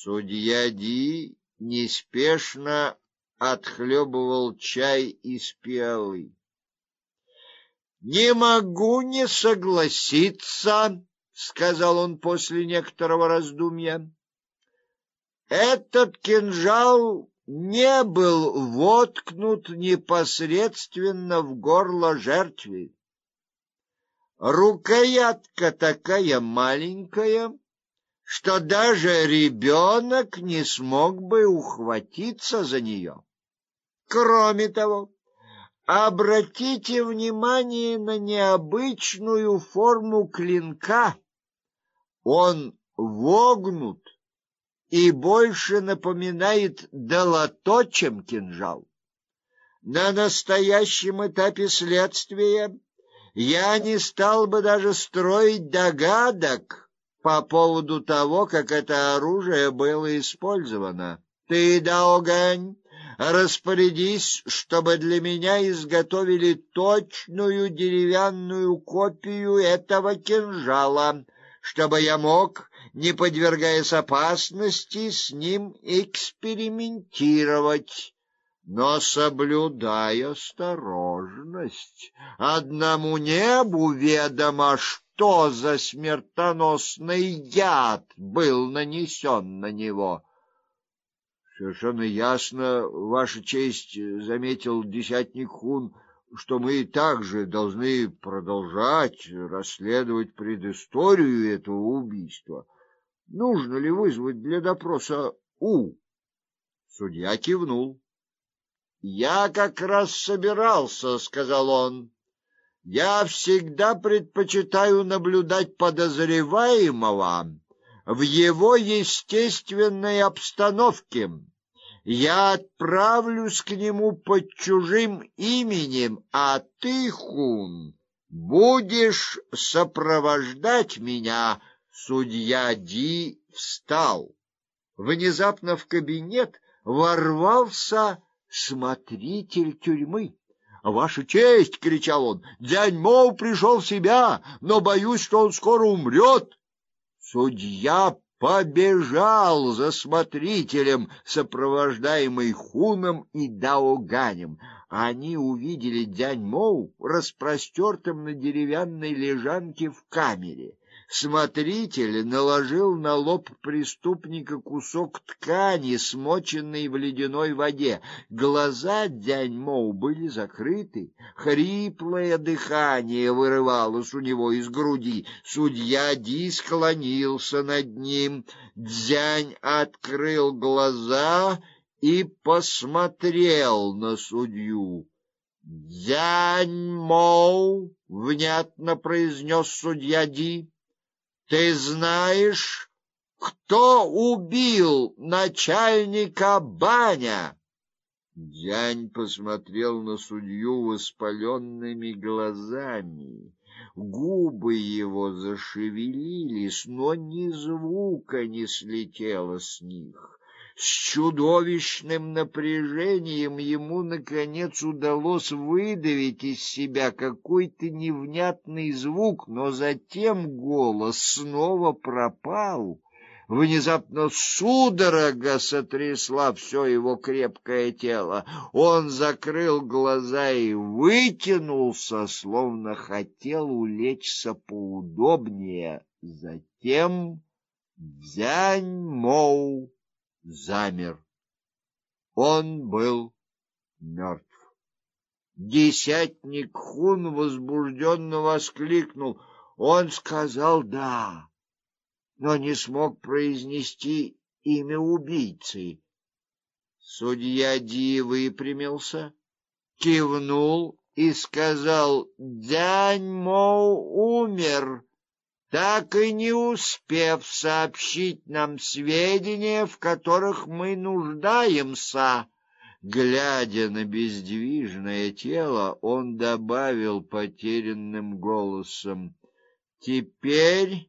Судья Ди неспешно отхлебывал чай из пиалы. Не могу не согласиться, сказал он после некоторого раздумья. Этот кинжал не был воткнут непосредственно в горло жертвы. Рукоятка такая маленькая, что даже ребенок не смог бы ухватиться за нее. Кроме того, обратите внимание на необычную форму клинка. Он вогнут и больше напоминает долото, чем кинжал. На настоящем этапе следствия я не стал бы даже строить догадок по поводу того, как это оружие было использовано. Ты, Даогань, распорядись, чтобы для меня изготовили точную деревянную копию этого кинжала, чтобы я мог, не подвергаясь опасности, с ним экспериментировать но соблюдая осторожность. Одному небу ведомо, что за смертоносный яд был нанесен на него. Совершенно ясно, ваша честь, заметил десятник Хун, что мы также должны продолжать расследовать предысторию этого убийства. Нужно ли вызвать для допроса У? Судья кивнул. Я как раз собирался, сказал он. Я всегда предпочитаю наблюдать подозреваемого в его естественной обстановке. Я отправлюсь к нему под чужим именем, а ты, Хун, будешь сопровождать меня. Судья Ди встал. Внезапно в кабинет ворвался смотритель тюрьмы. Ваша честь, кричал он. Дянь Моу пришел в себя, но боюсь, что он скоро умрет. Судья побежал за смотрителем, сопровождаемый Хуном и Даоганем. Они увидели Дянь Моу распростертым на деревянной лежанке в камере. Смотритель наложил на лоб преступника кусок ткани, смоченный в ледяной воде. Глаза Дяньмоу были закрыты, хриплое дыхание вырывалось у него из груди. Судья Ди склонился над ним. Дзянь открыл глаза и посмотрел на судью. «Дзянь-моу!» — внятно произнес судья Ди. Ты знаешь, кто убил начальника Баня? Дянь посмотрел на судью воспаленными глазами. Губы его зашевелились, но ни звука не слетело с них. С чудовищным напряжением ему наконец удалось выдавить из себя какой-то невнятный звук, но затем голос снова пропал. Внезапно судорога сотрясла все его крепкое тело. Он закрыл глаза и вытянулся, словно хотел улечься поудобнее. Затем Дзянь Моу замер. Он был мертв. Десятник Хун возбужденно воскликнул. Он сказал «да», но не смог произнести имя убийцы. Судья Ди выпрямился, кивнул и сказал «Дянь Моу умер» так и не успев сообщить нам сведения, в которых мы нуждаемся. Глядя на бездвижное тело, он добавил потерянным голосом: "Теперь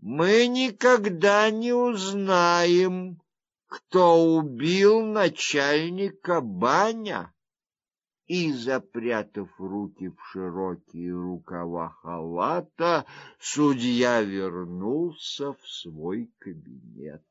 мы никогда не узнаем, кто убил начальника Баня" и, запрятав руки в широкие рукава халата, судья вернулся в свой кабинет.